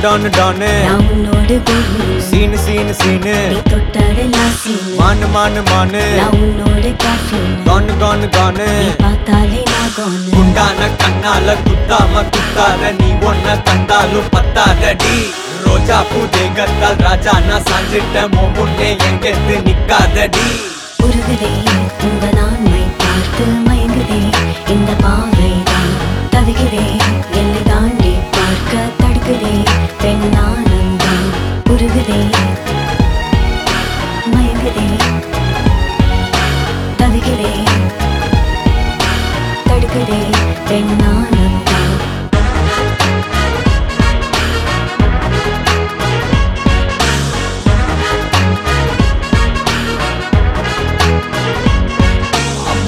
டானு டானு நான் உன்னோடு சீனு சீனு சீனு தொட்டதெல்லாம் சீனு. மானு மானு மானு உன்னோடு. கானு கானு கானு பார்த்தாலே நான் gone. குண்டான கண்ணால குத்தாம குத்தாத நீ ஒன்ன கண்டாலும் பத்தாதடி ரோஜா பூ தேகத்தால் ராஜா நான் சாஞ்சிட்ட முன்னே எங்கெத்து நிக்காதடி உருகுதே உங்க I'm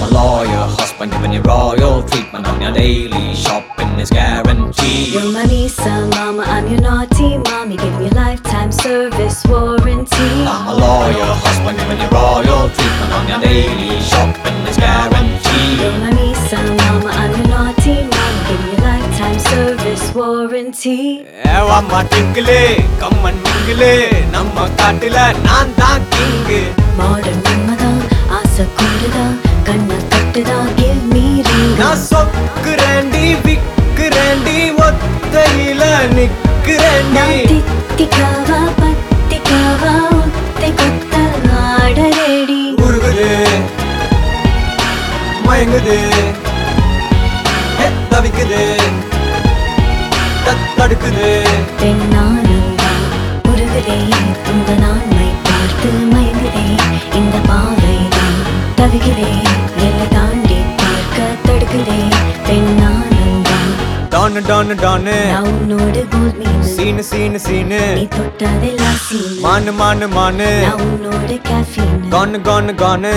a lawyer, husband giving you royal treatment on your daily shopping is guaranteed. You're my Nisa, mama, I'm your naughty mommy, giving you lifetime service warranty. I'm a lawyer, husband giving you royal treatment on your daily shopping is guaranteed. Warranty. ஏவாம்மா டிங்கிளே கம்மன் மிங்கிளே நம்ம காட்டுல நான் தான் king Modern மன்மதா, ஆசை கூடுதா, கண்ணை தட்டுதா, give me ring. நான் சொக்குறேண்டி விக்குறேண்டி ஒத்தையில நிக்கிறேண்டி நான் தித்திக்காவா, பத்திக்காவா, ஒத்தை கொத்த ready. உருகுது மயங்குது தவிக்குது தத்தடுக்குது பெண்ணானந்தா, உருகுதே, உங்க நான்மை பார்த்து மயங்குதே, இந்த பாவைதான் தவிக்கிறே, எல்லை தாண்டி பார்க்க தடுக்குதே, பெண்ணானந்தா. டானு டானு டானு உன்னோடு gold மீன். சீனு சீனு சீனு நீ தொட்டதெல்லாம் சீனு. மானு மானு மானு உன்னோடு. கானு கானு கானு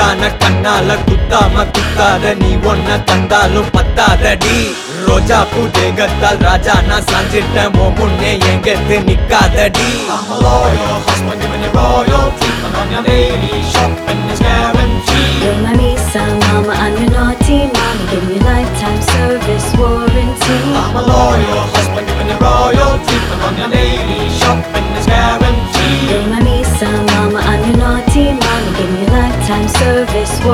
குட்டான கண்ணால குத்தாம குத்தாத நீ ஒன்ன தந்தாலும் பத்தாதடி ரோஜா பூ தேங்கத்தால் ராஜா நான் சாஞ்சிட்டேன் ஓ முன்னே எங்கத்து நிக்காதடி I'm a loyal husband giving you royalty I'm on your lady shopping is now service